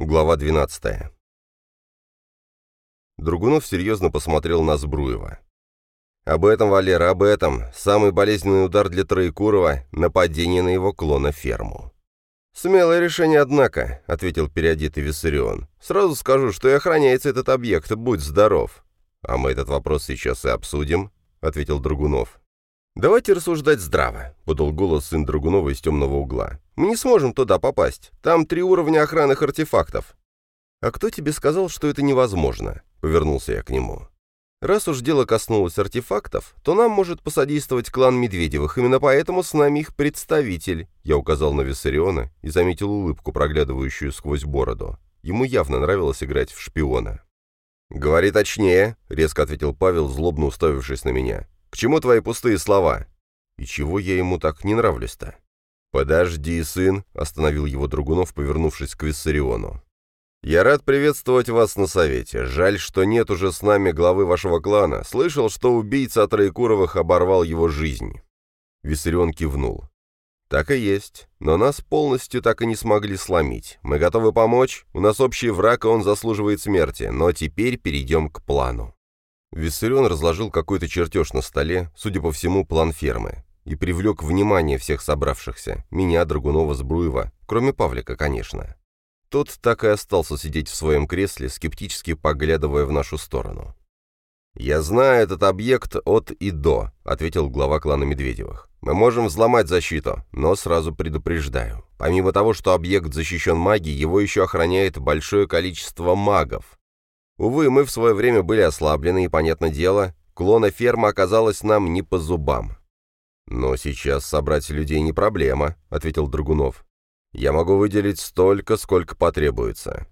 Глава 12. Другунов серьезно посмотрел на Збруева. «Об этом, Валера, об этом. Самый болезненный удар для Троекурова — нападение на его клона-ферму». «Смелое решение, однако», — ответил переодетый Виссарион. «Сразу скажу, что и охраняется этот объект, будь здоров». «А мы этот вопрос сейчас и обсудим», — ответил Другунов. «Давайте рассуждать здраво», — подал голос сын Драгунова из темного угла. «Мы не сможем туда попасть. Там три уровня охранных артефактов». «А кто тебе сказал, что это невозможно?» — повернулся я к нему. «Раз уж дело коснулось артефактов, то нам может посодействовать клан Медведевых, именно поэтому с нами их представитель», — я указал на Виссариона и заметил улыбку, проглядывающую сквозь бороду. Ему явно нравилось играть в шпиона. «Говори точнее», — резко ответил Павел, злобно уставившись на меня. Чему твои пустые слова? И чего я ему так не нравлюсь-то? Подожди, сын, остановил его Другунов, повернувшись к Виссариону. «Я рад приветствовать вас на совете. Жаль, что нет уже с нами главы вашего клана. Слышал, что убийца от Троекуровых оборвал его жизнь». Виссарион кивнул. «Так и есть. Но нас полностью так и не смогли сломить. Мы готовы помочь. У нас общий враг, и он заслуживает смерти. Но теперь перейдем к плану». Виссарион разложил какой-то чертеж на столе, судя по всему, план фермы, и привлек внимание всех собравшихся, меня, Драгунова, Сбруева, кроме Павлика, конечно. Тот так и остался сидеть в своем кресле, скептически поглядывая в нашу сторону. «Я знаю этот объект от и до», — ответил глава клана Медведевых. «Мы можем взломать защиту, но сразу предупреждаю. Помимо того, что объект защищен магией, его еще охраняет большое количество магов. Увы, мы в свое время были ослаблены, и, понятное дело, клона ферма оказалась нам не по зубам. «Но сейчас собрать людей не проблема», — ответил Драгунов. «Я могу выделить столько, сколько потребуется».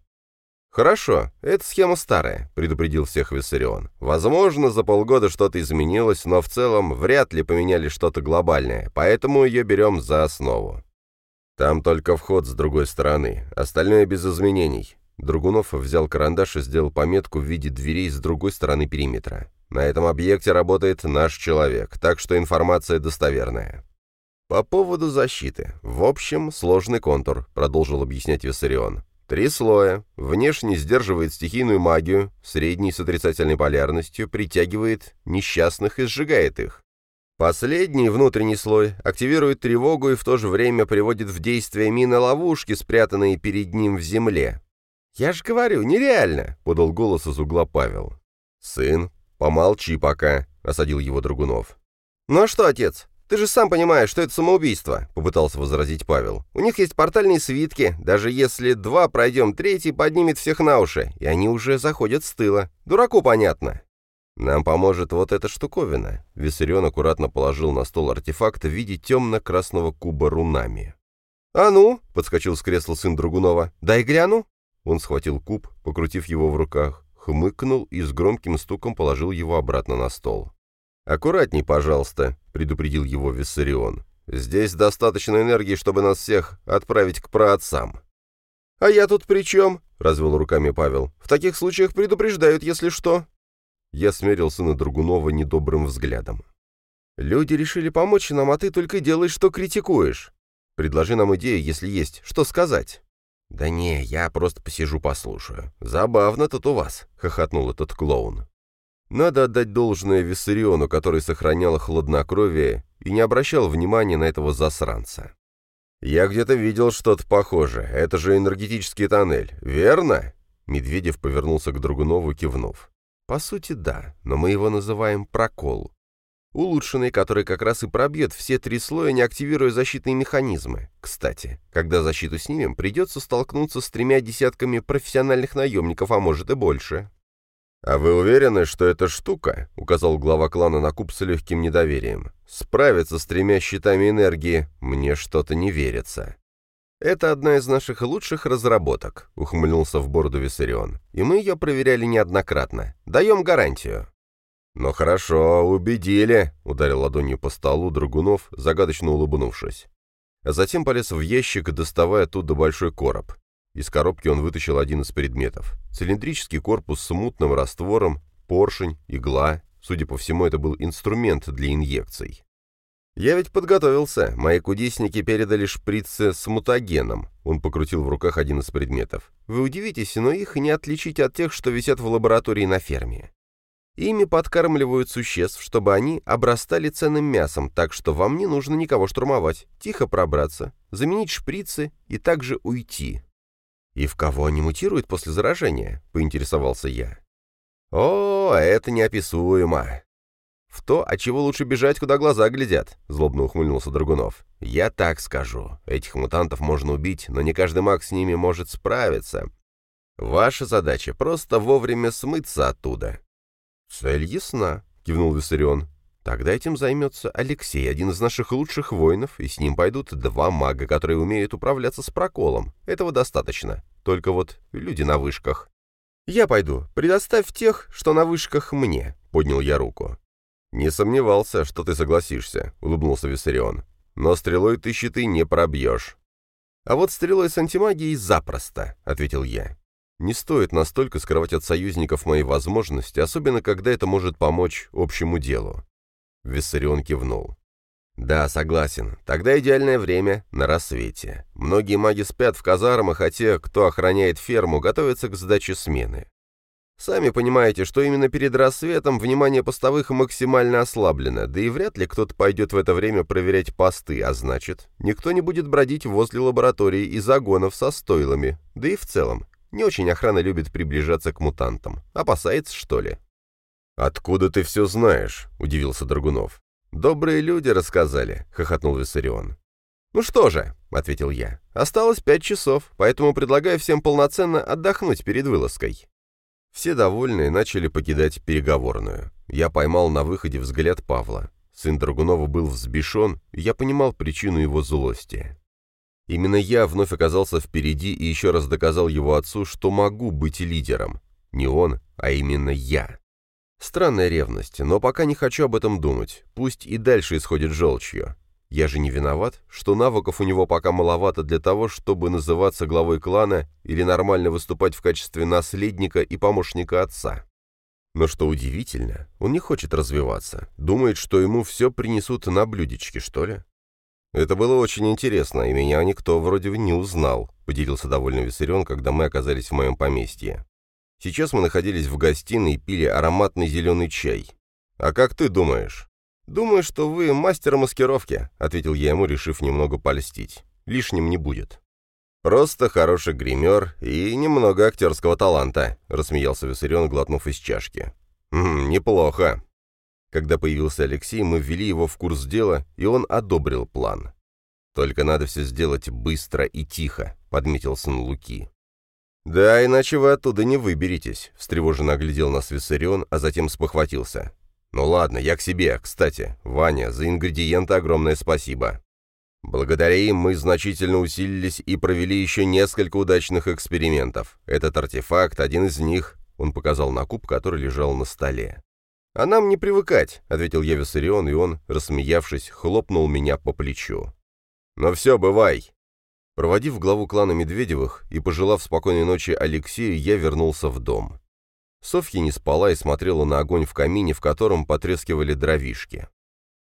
«Хорошо, эта схема старая», — предупредил всех Виссарион. «Возможно, за полгода что-то изменилось, но в целом вряд ли поменяли что-то глобальное, поэтому ее берем за основу». «Там только вход с другой стороны, остальное без изменений. Другунов взял карандаш и сделал пометку в виде дверей с другой стороны периметра. На этом объекте работает наш человек, так что информация достоверная. По поводу защиты. В общем, сложный контур, продолжил объяснять Виссарион. Три слоя. Внешний сдерживает стихийную магию, средний с отрицательной полярностью притягивает несчастных и сжигает их. Последний, внутренний слой, активирует тревогу и в то же время приводит в действие мины-ловушки, спрятанные перед ним в земле. «Я же говорю, нереально!» — подал голос из угла Павел. «Сын, помолчи пока», — осадил его Драгунов. «Ну а что, отец? Ты же сам понимаешь, что это самоубийство», — попытался возразить Павел. «У них есть портальные свитки. Даже если два пройдем, третий поднимет всех на уши, и они уже заходят с тыла. Дураку понятно». «Нам поможет вот эта штуковина». Виссарион аккуратно положил на стол артефакт в виде темно-красного куба рунами. «А ну!» — подскочил с кресла сын Другунова. «Дай гляну!» Он схватил куб, покрутив его в руках, хмыкнул и с громким стуком положил его обратно на стол. «Аккуратней, пожалуйста», — предупредил его Виссарион. «Здесь достаточно энергии, чтобы нас всех отправить к праотцам». «А я тут при чем?» — развел руками Павел. «В таких случаях предупреждают, если что». Я смерил сына Другунова недобрым взглядом. «Люди решили помочь нам, а ты только делаешь, что критикуешь. Предложи нам идею, если есть, что сказать». «Да не, я просто посижу послушаю. Забавно тут у вас», — хохотнул этот клоун. Надо отдать должное Виссариону, который сохранял хладнокровие и не обращал внимания на этого засранца. «Я где-то видел что-то похожее. Это же энергетический тоннель, верно?» Медведев повернулся к Другунову, кивнув. «По сути, да, но мы его называем прокол улучшенный, который как раз и пробьет все три слоя, не активируя защитные механизмы. Кстати, когда защиту снимем, придется столкнуться с тремя десятками профессиональных наемников, а может и больше. «А вы уверены, что эта штука, — указал глава клана на куб с легким недоверием, — справится с тремя щитами энергии? Мне что-то не верится». «Это одна из наших лучших разработок», — ухмыльнулся в бороду Виссарион. «И мы ее проверяли неоднократно. Даем гарантию». «Ну хорошо, убедили», — ударил ладонью по столу Драгунов, загадочно улыбнувшись. А затем полез в ящик, доставая оттуда большой короб. Из коробки он вытащил один из предметов. Цилиндрический корпус с мутным раствором, поршень, игла. Судя по всему, это был инструмент для инъекций. «Я ведь подготовился. Мои кудесники передали шприцы с мутагеном». Он покрутил в руках один из предметов. «Вы удивитесь, но их не отличить от тех, что висят в лаборатории на ферме. Ими подкармливают существ, чтобы они обрастали ценным мясом, так что вам не нужно никого штурмовать, тихо пробраться, заменить шприцы и также уйти». «И в кого они мутируют после заражения?» — поинтересовался я. «О, это неописуемо!» «В то, от чего лучше бежать, куда глаза глядят», — злобно ухмыльнулся Драгунов. «Я так скажу. Этих мутантов можно убить, но не каждый маг с ними может справиться. Ваша задача — просто вовремя смыться оттуда». «Цель ясна», — кивнул Виссарион. «Тогда этим займется Алексей, один из наших лучших воинов, и с ним пойдут два мага, которые умеют управляться с проколом. Этого достаточно. Только вот люди на вышках». «Я пойду. Предоставь тех, что на вышках мне», — поднял я руку. «Не сомневался, что ты согласишься», — улыбнулся Виссарион. «Но стрелой ты щиты не пробьешь». «А вот стрелой с антимагией запросто», — ответил я. «Не стоит настолько скрывать от союзников мои возможности, особенно когда это может помочь общему делу». Виссарион кивнул. «Да, согласен. Тогда идеальное время — на рассвете. Многие маги спят в казармах, а те, кто охраняет ферму, готовятся к сдаче смены. Сами понимаете, что именно перед рассветом внимание постовых максимально ослаблено, да и вряд ли кто-то пойдет в это время проверять посты, а значит, никто не будет бродить возле лаборатории и загонов со стойлами, да и в целом. Не очень охрана любит приближаться к мутантам. Опасается, что ли? «Откуда ты все знаешь?» — удивился Драгунов. «Добрые люди рассказали», — хохотнул Виссарион. «Ну что же», — ответил я, — «осталось пять часов, поэтому предлагаю всем полноценно отдохнуть перед вылазкой». Все довольные начали покидать переговорную. Я поймал на выходе взгляд Павла. Сын Драгунова был взбешен, и я понимал причину его злости. Именно я вновь оказался впереди и еще раз доказал его отцу, что могу быть лидером. Не он, а именно я. Странная ревность, но пока не хочу об этом думать. Пусть и дальше исходит желчью. Я же не виноват, что навыков у него пока маловато для того, чтобы называться главой клана или нормально выступать в качестве наследника и помощника отца. Но что удивительно, он не хочет развиваться, думает, что ему все принесут на блюдечке, что ли? Это было очень интересно, и меня никто вроде не узнал, поделился довольно Виссарион, когда мы оказались в моем поместье. Сейчас мы находились в гостиной и пили ароматный зеленый чай. А как ты думаешь? «Думаю, что вы мастер маскировки», — ответил я ему, решив немного польстить. «Лишним не будет». «Просто хороший гример и немного актерского таланта», — рассмеялся Виссарион, глотнув из чашки. «М неплохо». Когда появился Алексей, мы ввели его в курс дела, и он одобрил план. «Только надо все сделать быстро и тихо», — подметил сын Луки. «Да, иначе вы оттуда не выберетесь», — встревоженно оглядел нас Виссарион, а затем спохватился. Ну ладно, я к себе. Кстати, Ваня, за ингредиенты огромное спасибо. Благодаря им мы значительно усилились и провели еще несколько удачных экспериментов. Этот артефакт, один из них, он показал на куб, который лежал на столе. «А нам не привыкать», — ответил я Виссарион, и он, рассмеявшись, хлопнул меня по плечу. «Но «Ну все, бывай». Проводив главу клана Медведевых и пожелав спокойной ночи Алексею, я вернулся в дом. Софья не спала и смотрела на огонь в камине, в котором потрескивали дровишки.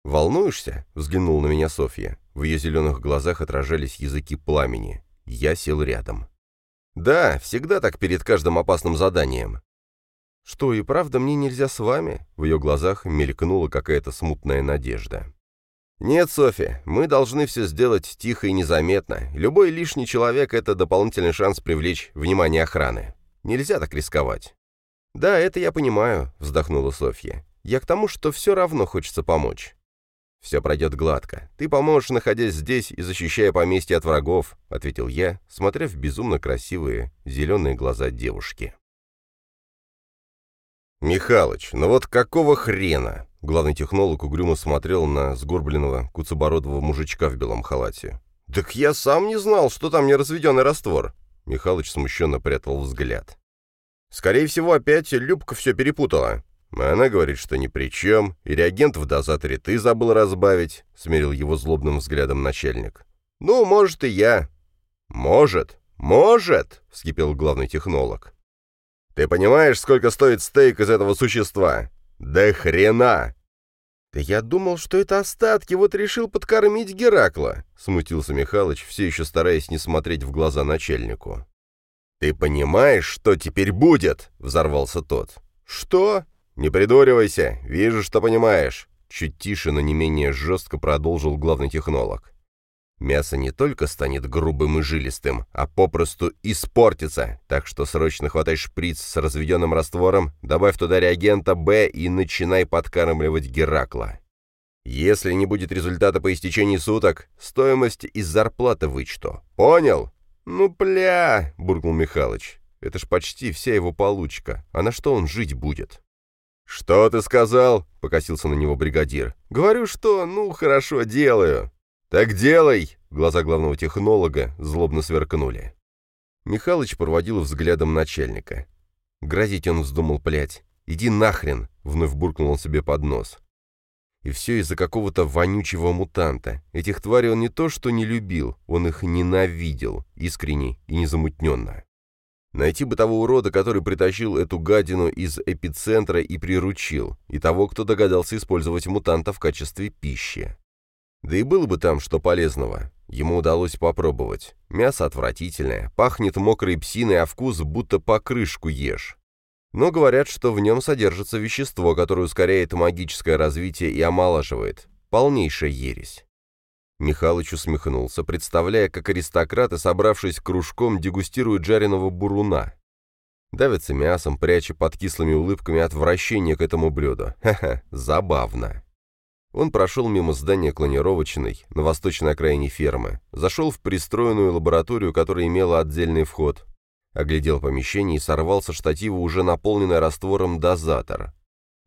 «Волнуешься?» — взглянул на меня Софья. В ее зеленых глазах отражались языки пламени. Я сел рядом. «Да, всегда так перед каждым опасным заданием». «Что, и правда мне нельзя с вами?» В ее глазах мелькнула какая-то смутная надежда. «Нет, Софья, мы должны все сделать тихо и незаметно. Любой лишний человек — это дополнительный шанс привлечь внимание охраны. Нельзя так рисковать». «Да, это я понимаю», — вздохнула Софья. «Я к тому, что все равно хочется помочь». «Все пройдет гладко. Ты поможешь, находясь здесь и защищая поместье от врагов», — ответил я, смотря в безумно красивые зеленые глаза девушки. «Михалыч, ну вот какого хрена?» Главный технолог угрюмо смотрел на сгорбленного, куцебородого мужичка в белом халате. «Так я сам не знал, что там неразведенный раствор!» Михалыч смущенно прятал взгляд. Скорее всего, опять Любка все перепутала. Она говорит, что ни при чем, и реагент в дозаторе ты забыл разбавить, — смирил его злобным взглядом начальник. Ну, может, и я. Может, может, — вскипел главный технолог. Ты понимаешь, сколько стоит стейк из этого существа? Да хрена! «Да я думал, что это остатки, вот решил подкормить Геракла», — смутился Михалыч, все еще стараясь не смотреть в глаза начальнику. «Ты понимаешь, что теперь будет?» — взорвался тот. «Что?» «Не придуривайся, вижу, что понимаешь», — чуть тише, но не менее жестко продолжил главный технолог. Мясо не только станет грубым и жилистым, а попросту испортится, так что срочно хватай шприц с разведенным раствором, добавь туда реагента Б и начинай подкармливать Геракла. Если не будет результата по истечении суток, стоимость из зарплаты вычту. Понял? Ну, пля, буркнул Михалыч. Это ж почти вся его получка. А на что он жить будет? «Что ты сказал?» — покосился на него бригадир. «Говорю, что, ну, хорошо, делаю». «Так делай!» — глаза главного технолога злобно сверкнули. Михалыч проводил взглядом начальника. Грозить он вздумал, плять. «Иди нахрен!» — вновь буркнул он себе под нос. И все из-за какого-то вонючего мутанта. Этих тварей он не то что не любил, он их ненавидел, искренне и незамутненно. Найти бы того урода, который притащил эту гадину из эпицентра и приручил, и того, кто догадался использовать мутанта в качестве пищи. Да и было бы там что полезного. Ему удалось попробовать. Мясо отвратительное, пахнет мокрой псиной, а вкус будто покрышку ешь. Но говорят, что в нем содержится вещество, которое ускоряет магическое развитие и омолаживает. Полнейшая ересь. Михалыч усмехнулся, представляя, как аристократы, собравшись кружком, дегустируют жареного буруна. Давятся мясом, пряча под кислыми улыбками отвращение к этому блюду. Ха-ха, забавно. Он прошел мимо здания клонировочной, на восточной окраине фермы, зашел в пристроенную лабораторию, которая имела отдельный вход, оглядел помещение и сорвал со штатива уже наполненный раствором дозатор.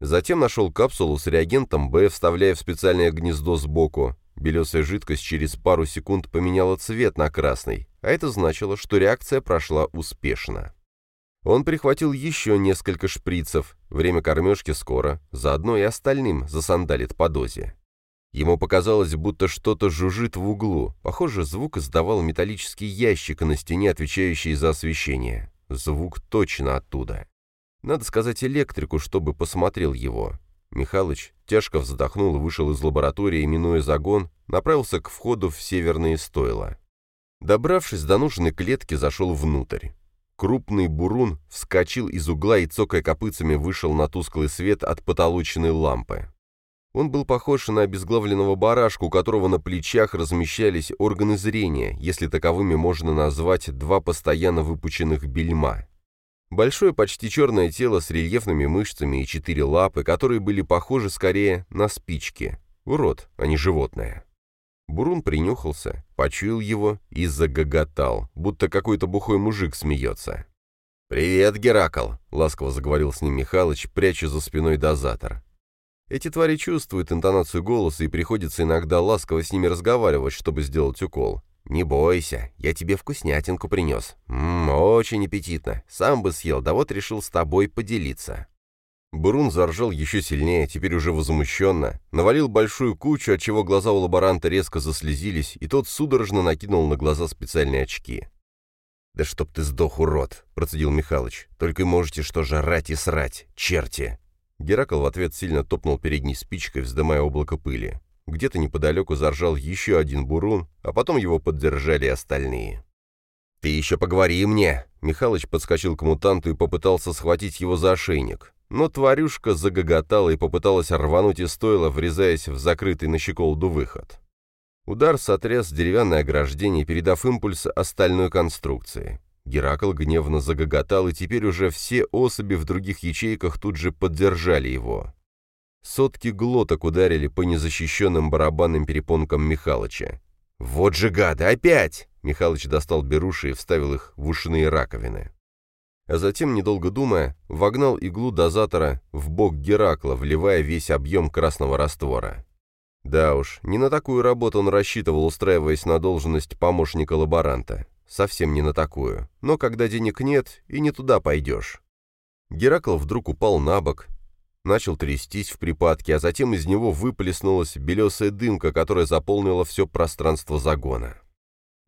Затем нашел капсулу с реагентом Б, вставляя в специальное гнездо сбоку. Белесая жидкость через пару секунд поменяла цвет на красный, а это значило, что реакция прошла успешно. Он прихватил еще несколько шприцев. Время кормежки скоро, заодно и остальным засандалит по дозе. Ему показалось, будто что-то жужжит в углу. Похоже, звук издавал металлический ящик на стене, отвечающий за освещение. Звук точно оттуда. Надо сказать электрику, чтобы посмотрел его. Михалыч тяжко вздохнул и вышел из лаборатории, минуя загон, направился к входу в северные стойла. Добравшись до нужной клетки, зашел внутрь. Крупный бурун вскочил из угла и, цокая копытцами, вышел на тусклый свет от потолочной лампы. Он был похож на обезглавленного барашка, у которого на плечах размещались органы зрения, если таковыми можно назвать два постоянно выпученных бельма. Большое почти черное тело с рельефными мышцами и четыре лапы, которые были похожи скорее на спички. Урод, а не животное. Бурун принюхался, почуял его и загоготал, будто какой-то бухой мужик смеется. «Привет, Геракл!» — ласково заговорил с ним Михалыч, пряча за спиной дозатор. Эти твари чувствуют интонацию голоса и приходится иногда ласково с ними разговаривать, чтобы сделать укол. «Не бойся, я тебе вкуснятинку принес. Ммм, очень аппетитно. Сам бы съел, да вот решил с тобой поделиться». Бурун заржал еще сильнее, теперь уже возмущенно, навалил большую кучу, отчего глаза у лаборанта резко заслезились, и тот судорожно накинул на глаза специальные очки. «Да чтоб ты сдох, урод!» — процедил Михалыч. «Только и можете что жрать и срать, черти!» Геракл в ответ сильно топнул передней спичкой, вздымая облако пыли. Где-то неподалеку заржал еще один бурун, а потом его поддержали остальные. «Ты еще поговори мне!» Михалыч подскочил к мутанту и попытался схватить его за ошейник но тварюшка загоготала и попыталась рвануть из стойла, врезаясь в закрытый на щеколду выход. Удар сотряс деревянное ограждение, передав импульс остальной конструкции. Геракл гневно загоготал, и теперь уже все особи в других ячейках тут же поддержали его. Сотки глоток ударили по незащищенным барабанным перепонкам Михалыча. «Вот же гады, опять!» Михалыч достал беруши и вставил их в ушные раковины а затем, недолго думая, вогнал иглу дозатора в бок Геракла, вливая весь объем красного раствора. Да уж, не на такую работу он рассчитывал, устраиваясь на должность помощника лаборанта. Совсем не на такую. Но когда денег нет, и не туда пойдешь. Геракл вдруг упал на бок, начал трястись в припадке, а затем из него выплеснулась белесая дымка, которая заполнила все пространство загона.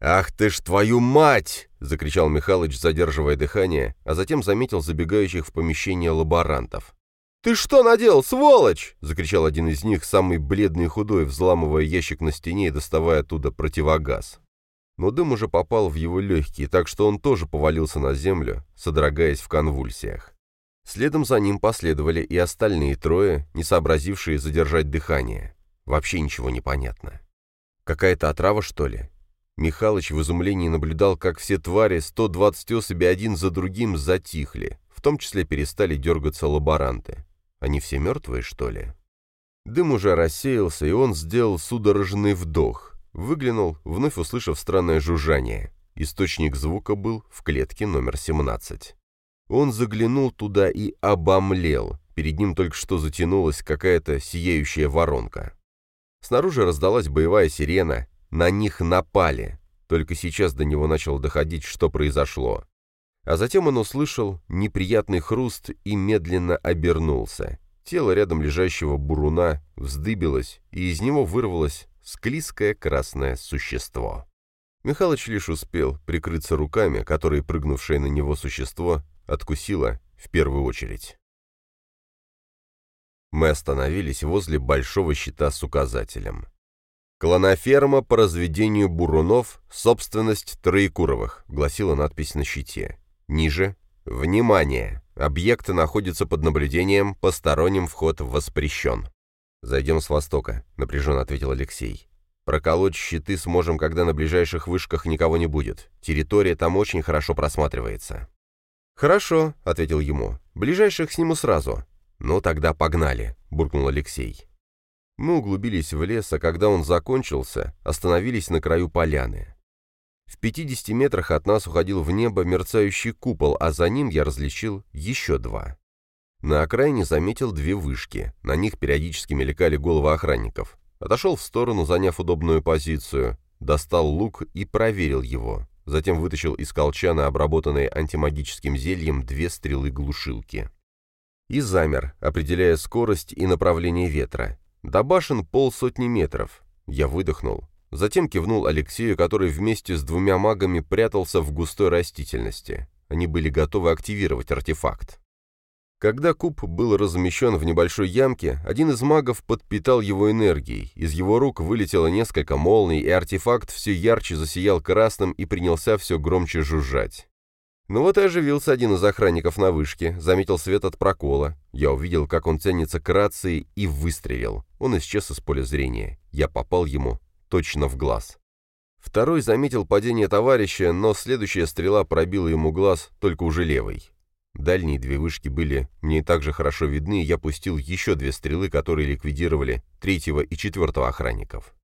«Ах ты ж твою мать!» — закричал Михалыч, задерживая дыхание, а затем заметил забегающих в помещение лаборантов. «Ты что наделал, сволочь?» — закричал один из них, самый бледный и худой, взламывая ящик на стене и доставая оттуда противогаз. Но дым уже попал в его легкие, так что он тоже повалился на землю, содрогаясь в конвульсиях. Следом за ним последовали и остальные трое, не сообразившие задержать дыхание. Вообще ничего не понятно. Какая-то отрава, что ли? Михалыч в изумлении наблюдал, как все твари, 120 особей один за другим, затихли. В том числе перестали дергаться лаборанты. Они все мертвые, что ли? Дым уже рассеялся, и он сделал судорожный вдох. Выглянул, вновь услышав странное жужжание. Источник звука был в клетке номер 17. Он заглянул туда и обомлел. Перед ним только что затянулась какая-то сияющая воронка. Снаружи раздалась боевая сирена. На них напали. Только сейчас до него начало доходить, что произошло. А затем он услышал неприятный хруст и медленно обернулся. Тело рядом лежащего буруна вздыбилось, и из него вырвалось склизкое красное существо. Михалыч лишь успел прикрыться руками, которые прыгнувшее на него существо откусила в первую очередь. Мы остановились возле большого щита с указателем. «Клоноферма по разведению бурунов, собственность Троекуровых», — гласила надпись на щите. Ниже «Внимание! Объект находится под наблюдением, посторонним вход воспрещен». «Зайдем с востока», — напряженно ответил Алексей. «Проколоть щиты сможем, когда на ближайших вышках никого не будет. Территория там очень хорошо просматривается». «Хорошо», — ответил ему. «Ближайших сниму сразу». «Ну, тогда погнали», — буркнул Алексей. Мы углубились в лес, а когда он закончился, остановились на краю поляны. В 50 метрах от нас уходил в небо мерцающий купол, а за ним я различил еще два. На окраине заметил две вышки, на них периодически мелькали головы охранников. Отошел в сторону, заняв удобную позицию, достал лук и проверил его затем вытащил из колчана, обработанные антимагическим зельем, две стрелы-глушилки. И замер, определяя скорость и направление ветра. До башен полсотни метров. Я выдохнул. Затем кивнул Алексею, который вместе с двумя магами прятался в густой растительности. Они были готовы активировать артефакт. Когда куб был размещен в небольшой ямке, один из магов подпитал его энергией, из его рук вылетело несколько молний, и артефакт все ярче засиял красным и принялся все громче жужжать. Ну вот и оживился один из охранников на вышке, заметил свет от прокола. Я увидел, как он тянется к рации и выстрелил. Он исчез из поля зрения. Я попал ему точно в глаз. Второй заметил падение товарища, но следующая стрела пробила ему глаз, только уже левый. Дальние две вышки были мне также хорошо видны, я пустил еще две стрелы, которые ликвидировали третьего и четвертого охранников.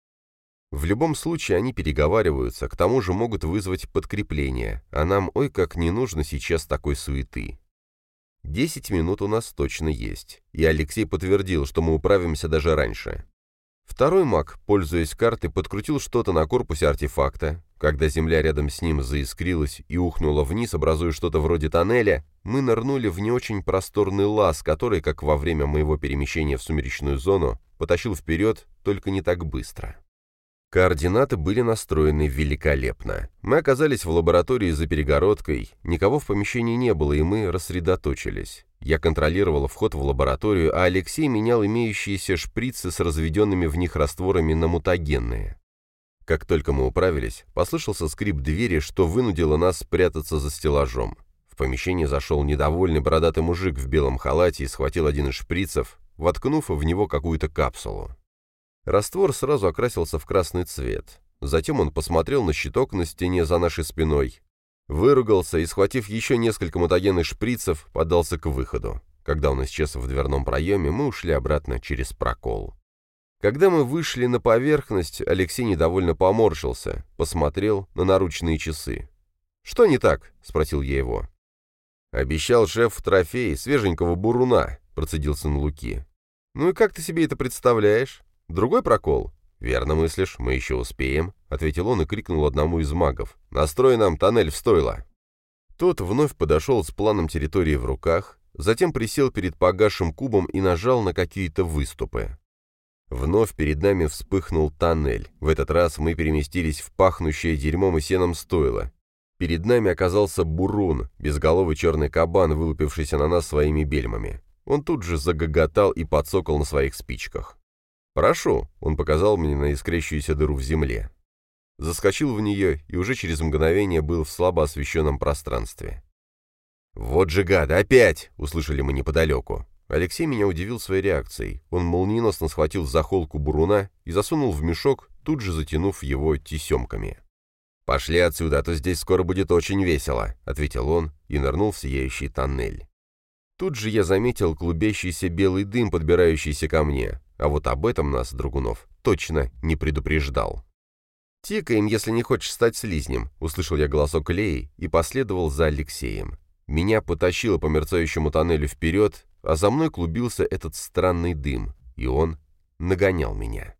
В любом случае они переговариваются, к тому же могут вызвать подкрепление, а нам ой как не нужно сейчас такой суеты. Десять минут у нас точно есть, и Алексей подтвердил, что мы управимся даже раньше. Второй маг, пользуясь картой, подкрутил что-то на корпусе артефакта. Когда земля рядом с ним заискрилась и ухнула вниз, образуя что-то вроде тоннеля, мы нырнули в не очень просторный лаз, который, как во время моего перемещения в сумеречную зону, потащил вперед, только не так быстро. Координаты были настроены великолепно. Мы оказались в лаборатории за перегородкой, никого в помещении не было, и мы рассредоточились. Я контролировал вход в лабораторию, а Алексей менял имеющиеся шприцы с разведенными в них растворами на мутагенные. Как только мы управились, послышался скрип двери, что вынудило нас спрятаться за стеллажом. В помещение зашел недовольный бородатый мужик в белом халате и схватил один из шприцев, воткнув в него какую-то капсулу. Раствор сразу окрасился в красный цвет. Затем он посмотрел на щиток на стене за нашей спиной, выругался и, схватив еще несколько мутагенных шприцев, подался к выходу. Когда он исчез в дверном проеме, мы ушли обратно через прокол. Когда мы вышли на поверхность, Алексей недовольно поморщился, посмотрел на наручные часы. «Что не так?» — спросил я его. «Обещал шеф трофей свеженького буруна», — процедил сын Луки. «Ну и как ты себе это представляешь?» Другой прокол? Верно мыслишь, мы еще успеем, ответил он и крикнул одному из магов. Настрой нам тоннель в стойло. Тот вновь подошел с планом территории в руках, затем присел перед погасшим кубом и нажал на какие-то выступы. Вновь перед нами вспыхнул тоннель. В этот раз мы переместились в пахнущее дерьмом и сеном стойло. Перед нами оказался бурун, безголовый черный кабан, вылупившийся на нас своими бельмами. Он тут же загоготал и подсокал на своих спичках. «Прошу», — он показал мне на искрящуюся дыру в земле. Заскочил в нее и уже через мгновение был в слабо освещенном пространстве. «Вот же гад, опять!» — услышали мы неподалеку. Алексей меня удивил своей реакцией. Он молниеносно схватил за холку буруна и засунул в мешок, тут же затянув его тесемками. «Пошли отсюда, а то здесь скоро будет очень весело», — ответил он и нырнул в сияющий тоннель. Тут же я заметил клубящийся белый дым, подбирающийся ко мне, а вот об этом нас, Драгунов, точно не предупреждал. «Тикаем, если не хочешь стать слизнем», — услышал я голосок Леи и последовал за Алексеем. Меня потащило по мерцающему тоннелю вперед, а за мной клубился этот странный дым, и он нагонял меня.